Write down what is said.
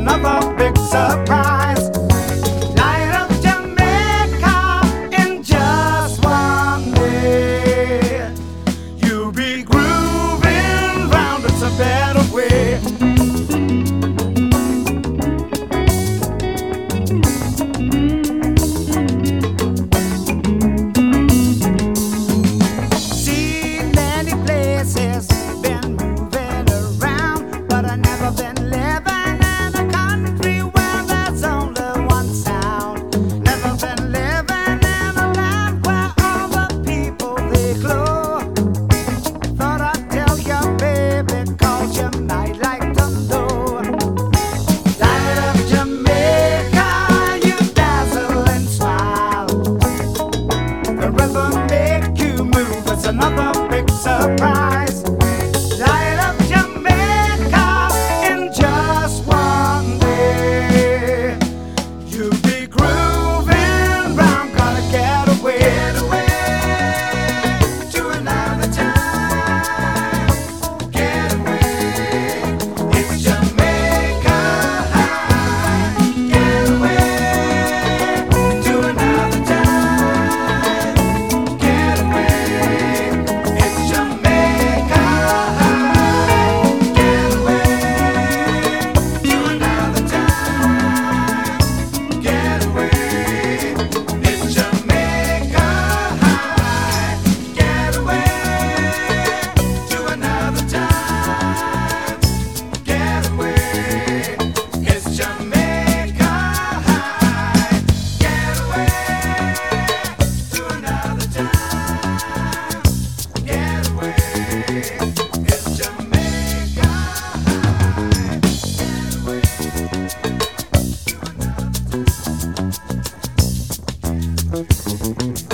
another big surprise. Jamaica in just one day. You'll be a better way. make you move. It's another big surprise. Thank you.